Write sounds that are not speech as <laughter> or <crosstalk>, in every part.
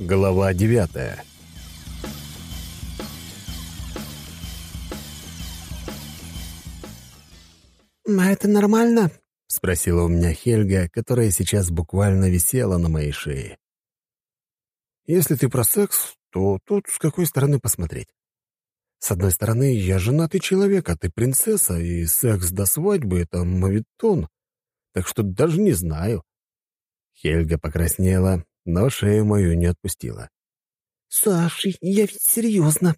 Глава девятая «А это нормально?» — спросила у меня Хельга, которая сейчас буквально висела на моей шее. «Если ты про секс, то тут с какой стороны посмотреть? С одной стороны, я женатый человек, а ты принцесса, и секс до свадьбы — это мавитон, так что даже не знаю». Хельга покраснела, но шею мою не отпустила. «Саш, я ведь серьезно».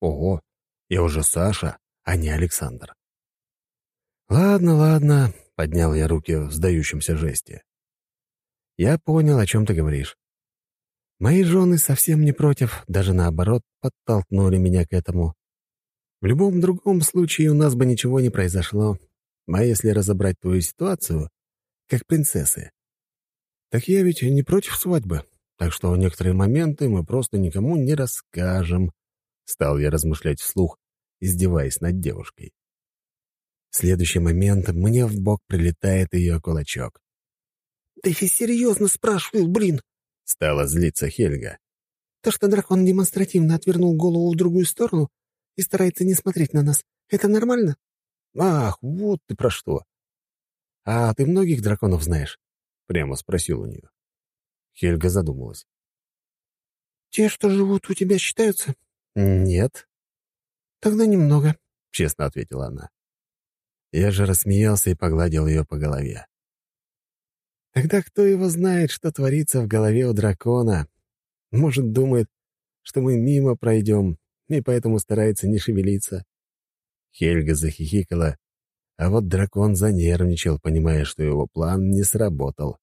«Ого, я уже Саша, а не Александр». «Ладно, ладно», — поднял я руки в сдающемся жесте. «Я понял, о чем ты говоришь. Мои жены совсем не против, даже наоборот, подтолкнули меня к этому. В любом другом случае у нас бы ничего не произошло. А если разобрать твою ситуацию, как принцессы, так я ведь не против свадьбы, так что некоторые моменты мы просто никому не расскажем», — стал я размышлять вслух, издеваясь над девушкой. В следующий момент мне в бок прилетает ее кулачок. «Да я серьезно спрашиваю, блин!» — стала злиться Хельга. «То, что дракон демонстративно отвернул голову в другую сторону и старается не смотреть на нас, это нормально?» «Ах, вот ты про что!» «А ты многих драконов знаешь?» — прямо спросил у нее. Хельга задумалась. «Те, что живут у тебя, считаются?» «Нет». «Тогда немного», — честно ответила она. Я же рассмеялся и погладил ее по голове. Тогда кто его знает, что творится в голове у дракона? Может, думает, что мы мимо пройдем, и поэтому старается не шевелиться. Хельга захихикала, а вот дракон занервничал, понимая, что его план не сработал.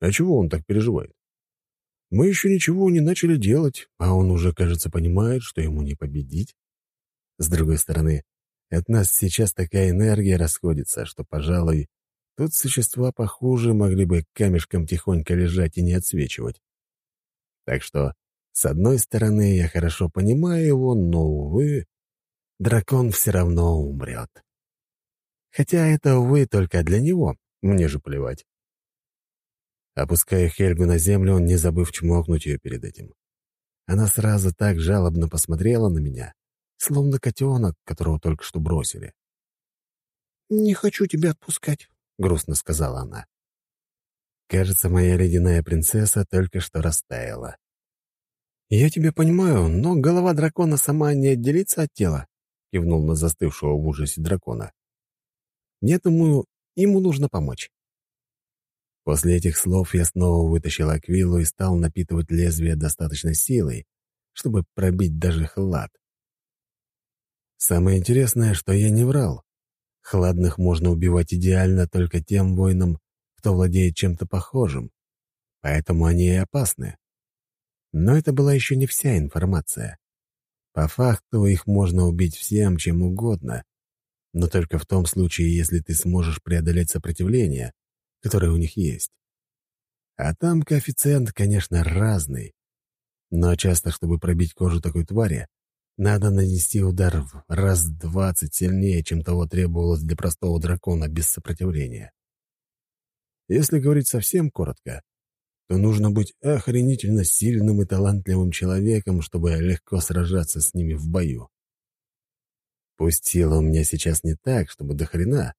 А чего он так переживает? Мы еще ничего не начали делать, а он уже, кажется, понимает, что ему не победить. С другой стороны, от нас сейчас такая энергия расходится, что, пожалуй, тут существа похуже могли бы камешком тихонько лежать и не отсвечивать. Так что, с одной стороны, я хорошо понимаю его, но, увы, дракон все равно умрет. Хотя это, увы, только для него, мне же плевать. Опуская Хельгу на землю, не забыв чмокнуть ее перед этим. Она сразу так жалобно посмотрела на меня, словно котенок, которого только что бросили. «Не хочу тебя отпускать», — грустно сказала она. Кажется, моя ледяная принцесса только что растаяла. «Я тебя понимаю, но голова дракона сама не отделится от тела», — кивнул на застывшего в ужасе дракона. «Я думаю, ему нужно помочь». После этих слов я снова вытащил аквилу и стал напитывать лезвие достаточной силой, чтобы пробить даже хлад. Самое интересное, что я не врал. Хладных можно убивать идеально только тем воинам, кто владеет чем-то похожим. Поэтому они и опасны. Но это была еще не вся информация. По факту их можно убить всем, чем угодно, но только в том случае, если ты сможешь преодолеть сопротивление, которое у них есть. А там коэффициент, конечно, разный. Но часто, чтобы пробить кожу такой твари, надо нанести удар в раз двадцать сильнее, чем того требовалось для простого дракона без сопротивления. Если говорить совсем коротко, то нужно быть охренительно сильным и талантливым человеком, чтобы легко сражаться с ними в бою. Пусть сила у меня сейчас не так, чтобы до хрена,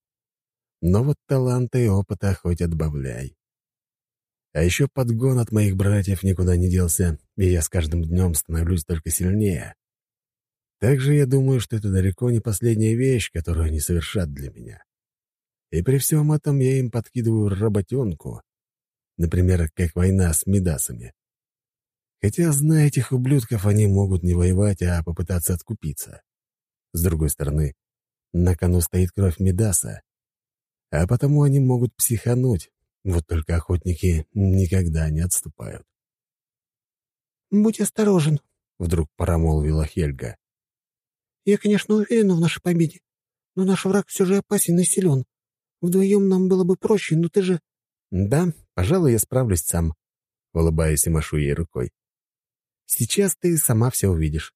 но вот таланта и опыта хоть отбавляй. А еще подгон от моих братьев никуда не делся, и я с каждым днем становлюсь только сильнее. Также я думаю, что это далеко не последняя вещь, которую они совершат для меня. И при всем этом я им подкидываю работенку, например, как война с медасами. Хотя, зная этих ублюдков, они могут не воевать, а попытаться откупиться. С другой стороны, на кону стоит кровь Медаса, а потому они могут психануть, вот только охотники никогда не отступают. «Будь осторожен», — вдруг промолвила Хельга. Я, конечно, уверена в нашей победе, но наш враг все же опасен и силен. Вдвоем нам было бы проще, но ты же...» «Да, пожалуй, я справлюсь сам», — улыбаясь и машу ей рукой. «Сейчас ты сама все увидишь».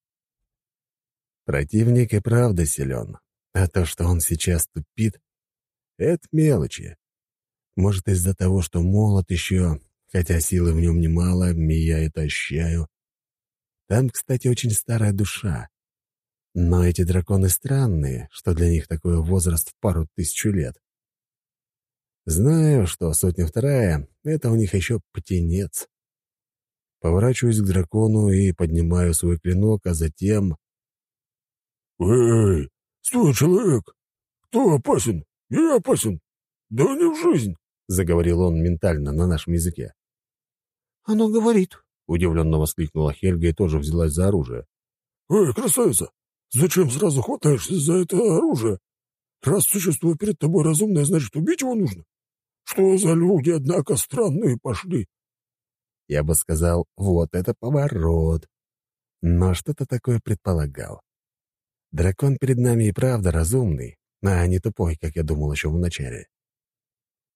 Противник и правда силен, а то, что он сейчас тупит, — это мелочи. Может, из-за того, что молод еще, хотя силы в нем немало, и я это ощущаю. Там, кстати, очень старая душа. Но эти драконы странные, что для них такой возраст в пару тысячу лет. Знаю, что сотня вторая — это у них еще птенец. Поворачиваюсь к дракону и поднимаю свой клинок, а затем... «Эй, стой, человек! Кто опасен? Я опасен! Да не в жизнь!» — заговорил он ментально на нашем языке. «Оно говорит», — удивленно воскликнула Хельга и тоже взялась за оружие. «Эй, красавица, зачем сразу хватаешься за это оружие? Раз существо перед тобой разумное, значит, убить его нужно? Что за люди, однако, странные пошли?» Я бы сказал, вот это поворот. Но что-то такое предполагал. Дракон перед нами и правда разумный, а не тупой, как я думал еще вначале.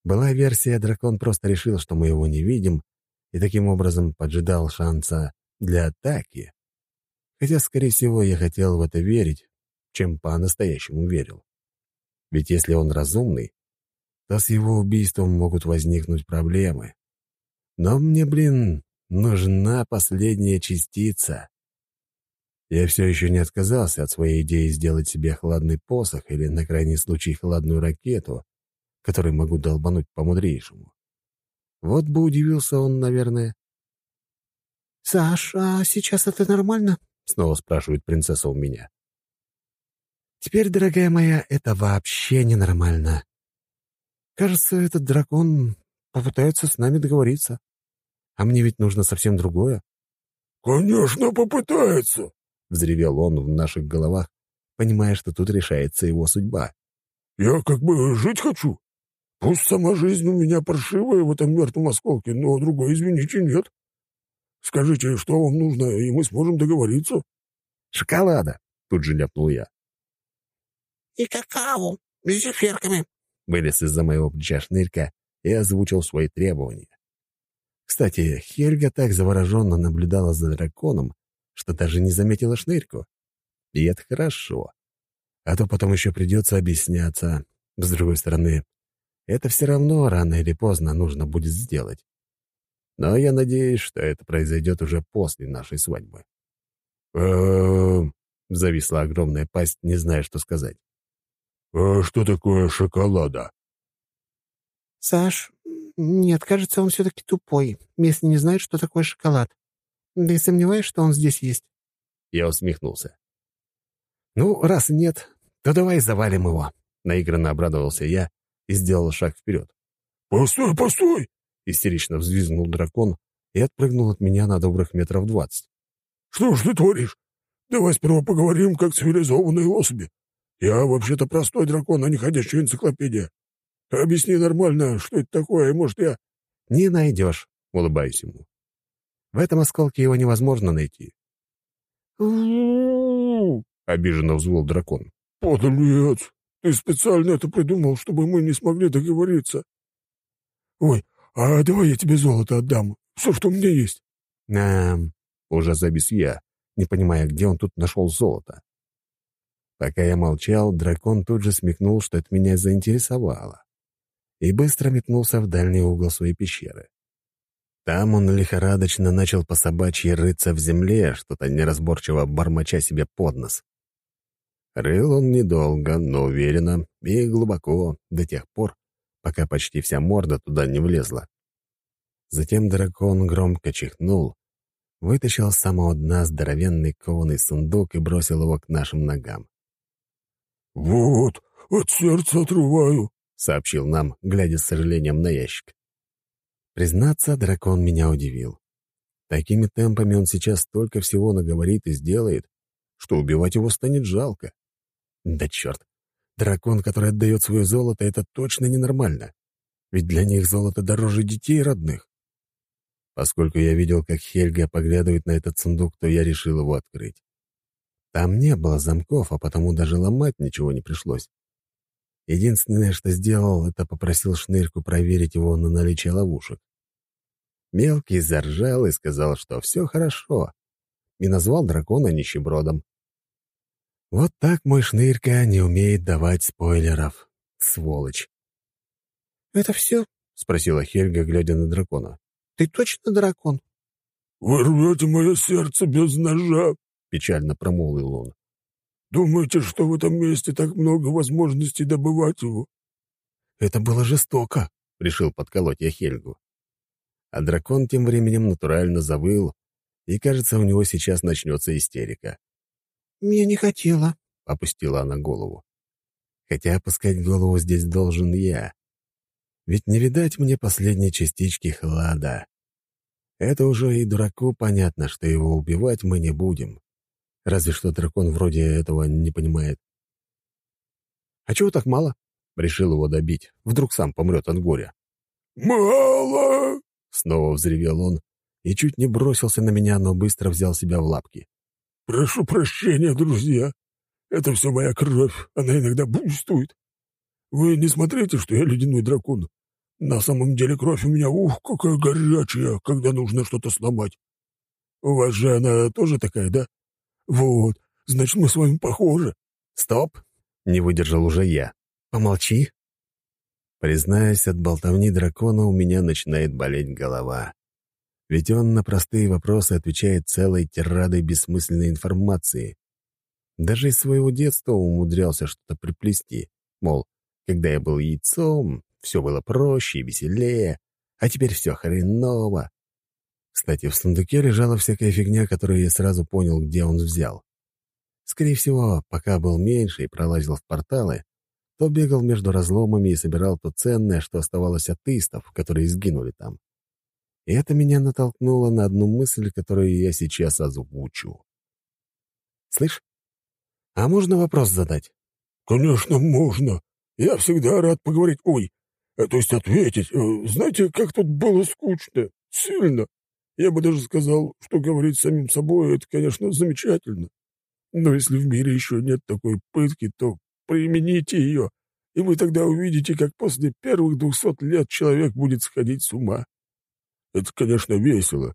Была версия, дракон просто решил, что мы его не видим, и таким образом поджидал шанса для атаки. Хотя, скорее всего, я хотел в это верить, чем по-настоящему верил. Ведь если он разумный, то с его убийством могут возникнуть проблемы. Но мне, блин, нужна последняя частица. Я все еще не отказался от своей идеи сделать себе хладный посох или, на крайний случай, хладную ракету, которой могу долбануть по-мудрейшему. Вот бы удивился он, наверное. «Саш, а сейчас это нормально?» — снова спрашивает принцесса у меня. «Теперь, дорогая моя, это вообще ненормально. Кажется, этот дракон попытается с нами договориться. А мне ведь нужно совсем другое. «Конечно, попытается!» — взревел он в наших головах, понимая, что тут решается его судьба. «Я как бы жить хочу. Пусть сама жизнь у меня паршивая в этом мертвом осколке, но другой, извините, нет. Скажите, что вам нужно, и мы сможем договориться». «Шоколада!» — тут же ляпнул я. «И какао с зефирками!» — вылез из-за моего плеча шнырька и озвучил свои требования. Кстати, Хельга так завороженно наблюдала за драконом, что даже не заметила шнырьку. И это хорошо. А то потом еще придется объясняться. С другой стороны, это все равно рано или поздно нужно будет сделать. Но я надеюсь, что это произойдет уже после нашей свадьбы. «Эм...» — зависла огромная пасть, не зная, что сказать. «А что такое шоколада?» «Саш, нет, кажется, он все-таки тупой, если не знает, что такое шоколад. Да и сомневаюсь, что он здесь есть». Я усмехнулся. «Ну, раз нет, то давай завалим его», — наигранно обрадовался я и сделал шаг вперед. «Постой, постой!» — истерично взвизгнул дракон и отпрыгнул от меня на добрых метров двадцать. «Что ж ты творишь? Давай сперва поговорим, как цивилизованные особи. Я вообще-то простой дракон, а не ходящая энциклопедия. Объясни нормально, что это такое, может, я...» «Не найдешь», — улыбаюсь ему. «В этом осколке его невозможно найти». обиженно взвыл дракон. «Подлец! Ты специально это придумал, чтобы мы не смогли договориться. Ой, а давай я тебе золото отдам, все, что у меня есть». «Нам...» — уже завис я, не понимая, где он тут нашел золото. Пока я молчал, дракон тут же смекнул, что это меня заинтересовало и быстро метнулся в дальний угол своей пещеры. Там он лихорадочно начал по собачьи рыться в земле, что-то неразборчиво бормоча себе под нос. Рыл он недолго, но уверенно и глубоко, до тех пор, пока почти вся морда туда не влезла. Затем дракон громко чихнул, вытащил с самого дна здоровенный кованый сундук и бросил его к нашим ногам. «Вот, от сердца отрываю», — сообщил нам, глядя с сожалением на ящик. Признаться, дракон меня удивил. Такими темпами он сейчас столько всего наговорит и сделает, что убивать его станет жалко. Да черт, дракон, который отдает свое золото, это точно ненормально. Ведь для них золото дороже детей родных. Поскольку я видел, как Хельга поглядывает на этот сундук, то я решил его открыть. Там не было замков, а потому даже ломать ничего не пришлось. Единственное, что сделал, это попросил Шнырьку проверить его на наличие ловушек. Мелкий заржал и сказал, что все хорошо, и назвал дракона нищебродом. Вот так мой Шнырька не умеет давать спойлеров. Сволочь. «Это все?» — спросила Хельга, глядя на дракона. Ты точно дракон?» «Вы рвете мое сердце без ножа», — печально промолвил он. «Думаете, что в этом месте так много возможностей добывать его?» «Это было жестоко», — решил подколоть я Хельгу. А дракон тем временем натурально завыл, и, кажется, у него сейчас начнется истерика. «Я не хотела», — опустила она голову. Хотя опускать голову здесь должен я. Ведь не видать мне последней частички хлада. Это уже и дураку понятно, что его убивать мы не будем. Разве что дракон вроде этого не понимает. «А чего так мало?» — решил его добить. Вдруг сам помрет от горя. «Мало!» — снова взревел он и чуть не бросился на меня, но быстро взял себя в лапки. «Прошу прощения, друзья. Это все моя кровь, она иногда буйствует. Вы не смотрите, что я ледяной дракон. На самом деле кровь у меня, ух, какая горячая, когда нужно что-то сломать. У вас же она тоже такая, да? Вот, значит, мы с вами похожи. Стоп, не выдержал уже я. Помолчи. Признаюсь, от болтовни дракона у меня начинает болеть голова. Ведь он на простые вопросы отвечает целой тирадой бессмысленной информации. Даже из своего детства умудрялся что-то приплести. Мол, когда я был яйцом, все было проще и веселее, а теперь все хреново. Кстати, в сундуке лежала всякая фигня, которую я сразу понял, где он взял. Скорее всего, пока был меньше и пролазил в порталы, то бегал между разломами и собирал то ценное, что оставалось от истов, которые сгинули там. И это меня натолкнуло на одну мысль, которую я сейчас озвучу. «Слышь, а можно вопрос задать?» «Конечно, можно. Я всегда рад поговорить. Ой, Э, то есть ответить. Э, знаете, как тут было скучно. Сильно. Я бы даже сказал, что говорить самим собой — это, конечно, замечательно. Но если в мире еще нет такой пытки, то примените ее, и вы тогда увидите, как после первых двухсот лет человек будет сходить с ума. Это, конечно, весело,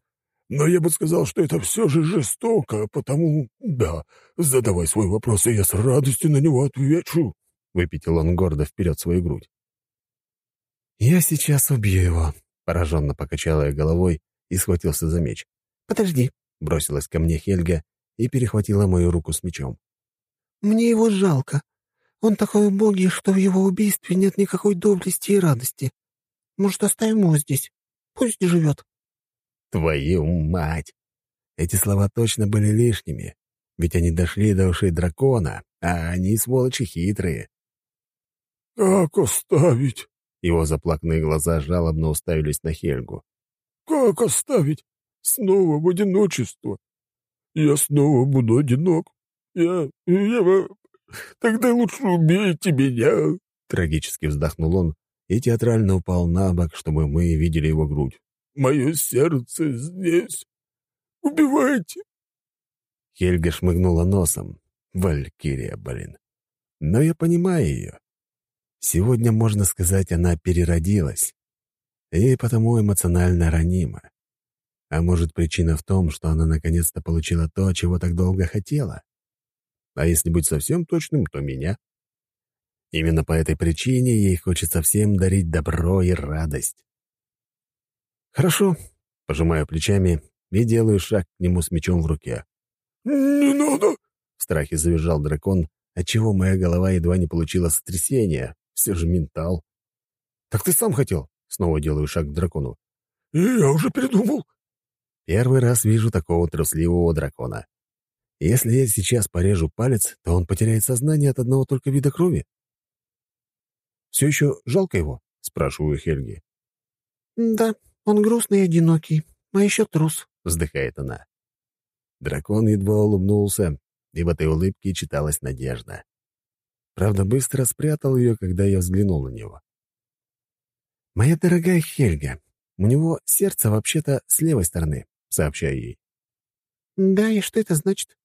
но я бы сказал, что это все же жестоко, потому, да, задавай свой вопрос, и я с радостью на него отвечу. Выпятил он гордо вперед свою грудь. «Я сейчас убью его», — пораженно покачала я головой и схватился за меч. «Подожди», — бросилась ко мне Хельга и перехватила мою руку с мечом. «Мне его жалко. Он такой убогий, что в его убийстве нет никакой доблести и радости. Может, оставим его здесь? Пусть живет». «Твою мать!» Эти слова точно были лишними, ведь они дошли до ушей дракона, а они, сволочи, хитрые. «Как оставить?» Его заплаканные глаза жалобно уставились на Хельгу. «Как оставить? Снова в одиночество? Я снова буду одинок. Я... я... Тогда лучше убейте меня!» Трагически вздохнул он и театрально упал на бок, чтобы мы видели его грудь. «Мое сердце здесь. Убивайте!» Хельга шмыгнула носом. Валькирия, блин. Но я понимаю ее. Сегодня, можно сказать, она переродилась. И потому эмоционально ранима. А может, причина в том, что она наконец-то получила то, чего так долго хотела? А если быть совсем точным, то меня. Именно по этой причине ей хочется всем дарить добро и радость. «Хорошо», — пожимаю плечами и делаю шаг к нему с мечом в руке. «Не надо!» — в страхе завизжал дракон, отчего моя голова едва не получила сотрясение, все же ментал. «Так ты сам хотел?» Снова делаю шаг к дракону. «Я уже передумал». Первый раз вижу такого трусливого дракона. Если я сейчас порежу палец, то он потеряет сознание от одного только вида крови. «Все еще жалко его?» — спрашиваю Хельги. «Да, он грустный и одинокий, а еще трус», — вздыхает она. Дракон едва улыбнулся, и в этой улыбке читалась надежда. Правда, быстро спрятал ее, когда я взглянул на него. «Моя дорогая Хельга, у него сердце вообще-то с левой стороны», — сообщаю ей. «Да, и что это значит?»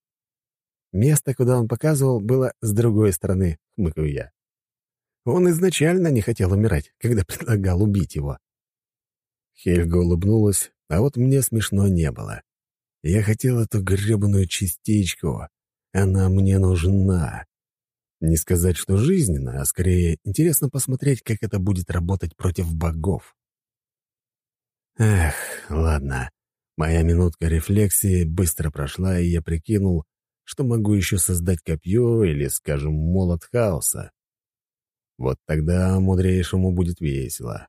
«Место, куда он показывал, было с другой стороны», — хмыкаю я. Он изначально не хотел умирать, когда <laughs> предлагал убить его. Хельга улыбнулась, а вот мне смешно не было. Я хотел эту гребаную частичку. Она мне нужна. Не сказать, что жизненно, а скорее интересно посмотреть, как это будет работать против богов. Эх, ладно. Моя минутка рефлексии быстро прошла, и я прикинул, что могу еще создать копье или, скажем, молот хаоса. Вот тогда мудрейшему будет весело.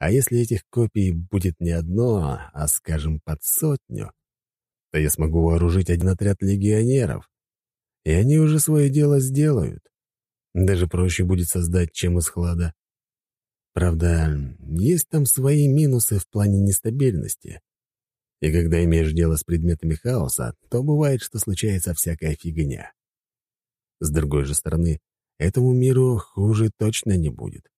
А если этих копий будет не одно, а, скажем, под сотню, то я смогу вооружить один отряд легионеров, и они уже свое дело сделают. Даже проще будет создать, чем из хлада. Правда, есть там свои минусы в плане нестабильности. И когда имеешь дело с предметами хаоса, то бывает, что случается всякая фигня. С другой же стороны, этому миру хуже точно не будет.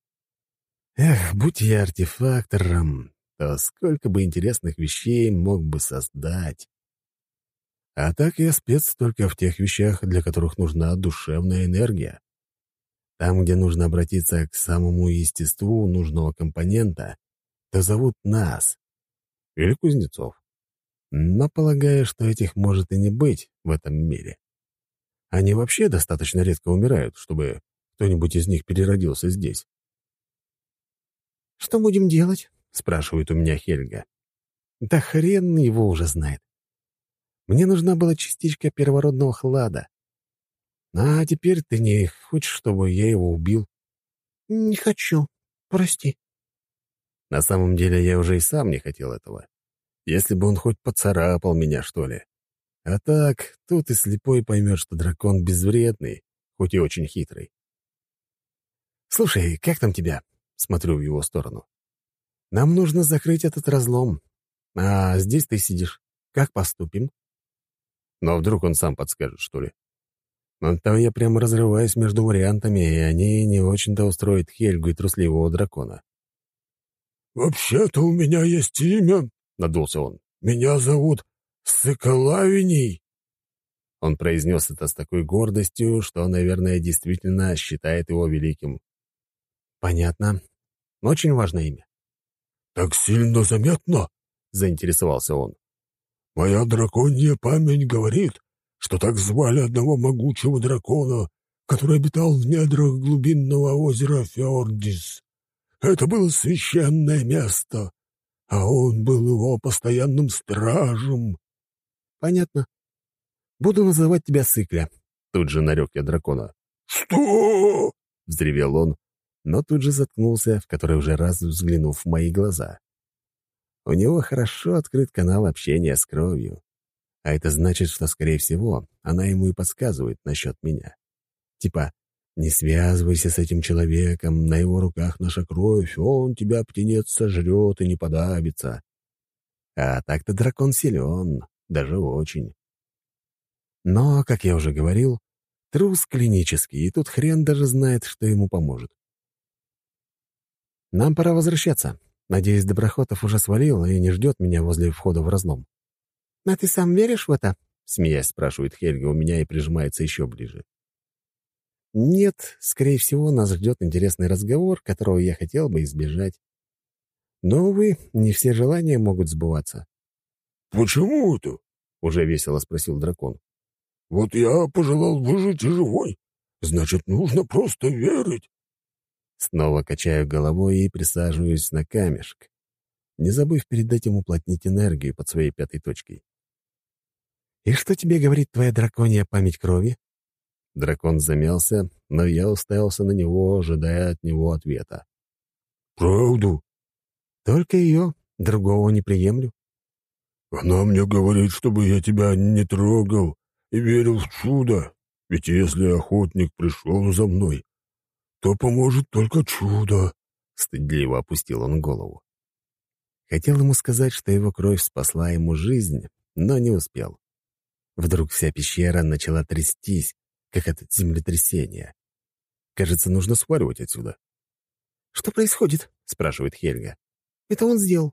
Эх, будь я артефактором, то сколько бы интересных вещей мог бы создать. А так я спец только в тех вещах, для которых нужна душевная энергия. Там, где нужно обратиться к самому естеству нужного компонента, то зовут нас. Или кузнецов. Но полагаю, что этих может и не быть в этом мире. Они вообще достаточно редко умирают, чтобы кто-нибудь из них переродился здесь. «Что будем делать?» — спрашивает у меня Хельга. «Да хрен его уже знает. Мне нужна была частичка первородного хлада. А теперь ты не хочешь, чтобы я его убил?» «Не хочу. Прости». На самом деле я уже и сам не хотел этого. Если бы он хоть поцарапал меня, что ли. А так, тут и слепой поймет, что дракон безвредный, хоть и очень хитрый. «Слушай, как там тебя?» — смотрю в его сторону. «Нам нужно закрыть этот разлом. А здесь ты сидишь. Как поступим?» Но вдруг он сам подскажет, что ли? Но там я прямо разрываюсь между вариантами, и они не очень-то устроят Хельгу и трусливого дракона. «Вообще-то у меня есть имя», — надулся он. «Меня зовут Соколавиний». Он произнес это с такой гордостью, что, наверное, действительно считает его великим. «Понятно. Очень важное имя». «Так сильно заметно?» — заинтересовался он. «Моя драконья память говорит, что так звали одного могучего дракона, который обитал в недрах глубинного озера Фьордис. Это было священное место, а он был его постоянным стражем. — Понятно. Буду называть тебя Сыкля. Тут же нарек я дракона. — Что? — взревел он, но тут же заткнулся, в который уже раз взглянув в мои глаза. У него хорошо открыт канал общения с кровью. А это значит, что, скорее всего, она ему и подсказывает насчет меня. Типа, не связывайся с этим человеком, на его руках наша кровь, он тебя, птенец, сожрет и не подавится. А так-то дракон силен, даже очень. Но, как я уже говорил, трус клинический, и тут хрен даже знает, что ему поможет. Нам пора возвращаться. Надеюсь, Доброхотов уже свалил и не ждет меня возле входа в разлом. «А ты сам веришь в это?» — смеясь спрашивает Хельга у меня и прижимается еще ближе. «Нет, скорее всего, нас ждет интересный разговор, которого я хотел бы избежать. Но, увы, не все желания могут сбываться». «Почему это?» — уже весело спросил дракон. «Вот я пожелал выжить и живой. Значит, нужно просто верить». Снова качаю головой и присаживаюсь на камешек, не забыв перед этим уплотнить энергию под своей пятой точкой. «И что тебе говорит твоя драконья память крови?» Дракон замялся, но я уставился на него, ожидая от него ответа. «Правду?» «Только ее. Другого не приемлю». «Она мне говорит, чтобы я тебя не трогал и верил в чудо. Ведь если охотник пришел за мной, то поможет только чудо». Стыдливо опустил он голову. Хотел ему сказать, что его кровь спасла ему жизнь, но не успел. Вдруг вся пещера начала трястись, как от землетрясения. Кажется, нужно сваливать отсюда. «Что происходит?» — спрашивает Хельга. «Это он сделал?»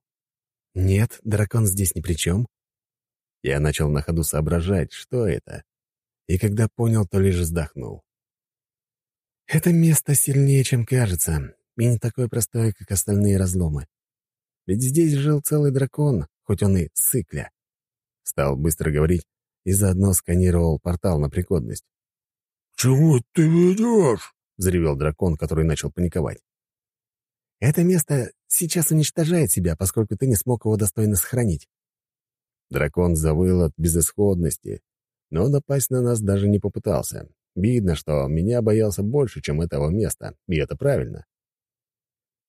«Нет, дракон здесь ни при чем». Я начал на ходу соображать, что это, и когда понял, то лишь вздохнул. Это место сильнее, чем кажется, и не такое простое, как остальные разломы. Ведь здесь жил целый дракон, хоть он и сыкля. Стал быстро говорить, и заодно сканировал портал на пригодность. «Чего ты ведешь?» — взревел дракон, который начал паниковать. «Это место сейчас уничтожает себя, поскольку ты не смог его достойно сохранить». Дракон завыл от безысходности, но напасть на нас даже не попытался. Видно, что меня боялся больше, чем этого места, и это правильно.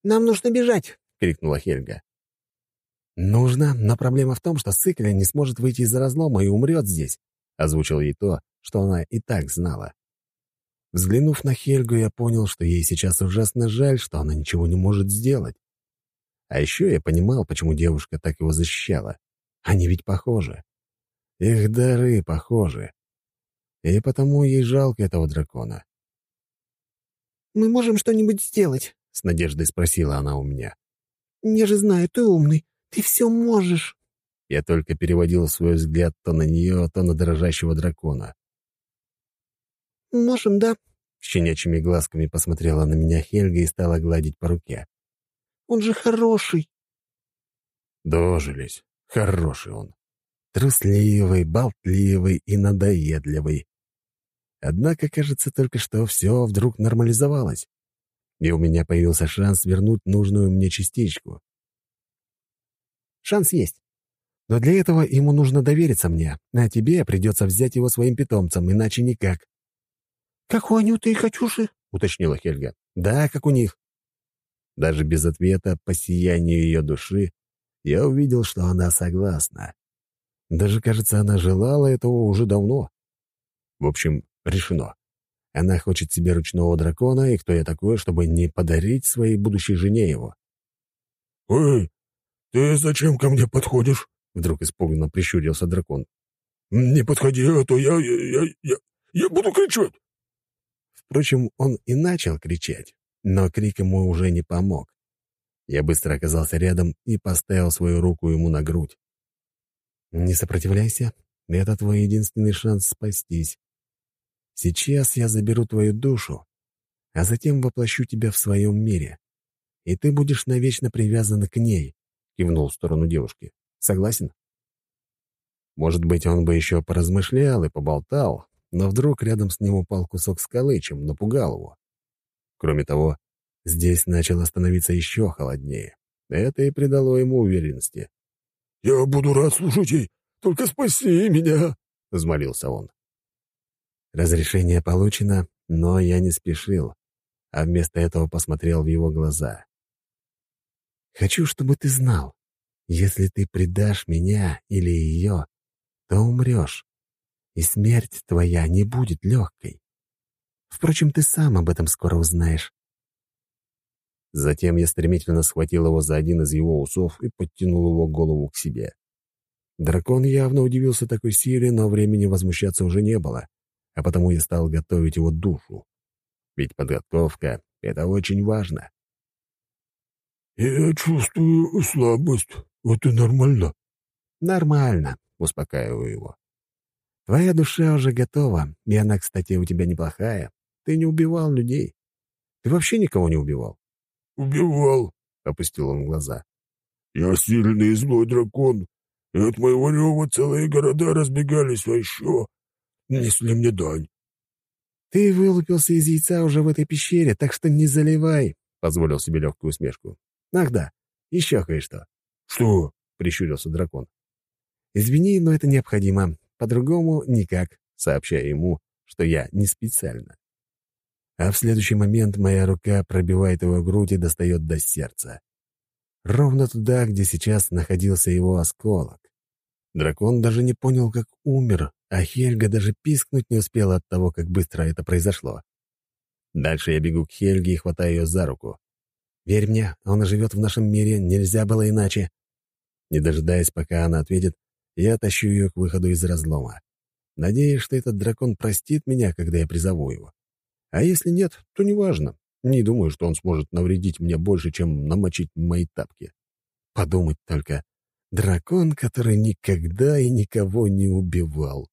«Нам нужно бежать!» — крикнула Хельга. «Нужно, но проблема в том, что Сыкля не сможет выйти из разлома и умрет здесь», — озвучил ей то, что она и так знала. Взглянув на Хельгу, я понял, что ей сейчас ужасно жаль, что она ничего не может сделать. А еще я понимал, почему девушка так его защищала. Они ведь похожи. Их дары похожи. И потому ей жалко этого дракона. «Мы можем что-нибудь сделать?» — с надеждой спросила она у меня. «Я же знаю, ты умный. Ты все можешь!» Я только переводил свой взгляд то на нее, то на дрожащего дракона. «Можем, да?» Щенячьими глазками посмотрела на меня Хельга и стала гладить по руке. «Он же хороший!» Дожились. Хороший он. Трусливый, болтливый и надоедливый. Однако, кажется, только что все вдруг нормализовалось, и у меня появился шанс вернуть нужную мне частичку. Шанс есть. Но для этого ему нужно довериться мне, а тебе придется взять его своим питомцем, иначе никак». «Как у Анюты и Катюши?» — уточнила Хельга. «Да, как у них». Даже без ответа по сиянию ее души я увидел, что она согласна. Даже, кажется, она желала этого уже давно. В общем, решено. Она хочет себе ручного дракона, и кто я такой, чтобы не подарить своей будущей жене его? «Эй, «Ты зачем ко мне подходишь?» — вдруг испуганно прищурился дракон. «Не подходи, а то я... я... я... я буду кричать!» Впрочем, он и начал кричать, но крик ему уже не помог. Я быстро оказался рядом и поставил свою руку ему на грудь. «Не сопротивляйся, это твой единственный шанс спастись. Сейчас я заберу твою душу, а затем воплощу тебя в своем мире, и ты будешь навечно привязан к ней, — кивнул в сторону девушки. «Согласен?» Может быть, он бы еще поразмышлял и поболтал, но вдруг рядом с ним упал кусок скалы, чем напугал его. Кроме того, здесь начало становиться еще холоднее. Это и придало ему уверенности. «Я буду рад слушать ей, только спаси меня!» — взмолился он. Разрешение получено, но я не спешил, а вместо этого посмотрел в его глаза. Хочу, чтобы ты знал, если ты предашь меня или ее, то умрешь, и смерть твоя не будет легкой. Впрочем, ты сам об этом скоро узнаешь. Затем я стремительно схватил его за один из его усов и подтянул его голову к себе. Дракон явно удивился такой силе, но времени возмущаться уже не было, а потому я стал готовить его душу. Ведь подготовка — это очень важно. «Я чувствую слабость. Это нормально?» «Нормально», — успокаиваю его. «Твоя душа уже готова, и она, кстати, у тебя неплохая. Ты не убивал людей. Ты вообще никого не убивал?» «Убивал», — опустил он глаза. «Я сильный и злой дракон, и от моего рева целые города разбегались, а еще несли мне дань». «Ты вылупился из яйца уже в этой пещере, так что не заливай», — позволил себе легкую усмешку. Ах да, еще кое-что. «Что?» — прищурился дракон. «Извини, но это необходимо. По-другому никак», — сообщая ему, что я не специально. А в следующий момент моя рука пробивает его грудь и достает до сердца. Ровно туда, где сейчас находился его осколок. Дракон даже не понял, как умер, а Хельга даже пискнуть не успела от того, как быстро это произошло. Дальше я бегу к Хельге и хватаю ее за руку. Верь мне, он живет в нашем мире, нельзя было иначе». Не дожидаясь, пока она ответит, я тащу ее к выходу из разлома. Надеюсь, что этот дракон простит меня, когда я призову его. А если нет, то неважно. Не думаю, что он сможет навредить мне больше, чем намочить мои тапки. Подумать только. Дракон, который никогда и никого не убивал.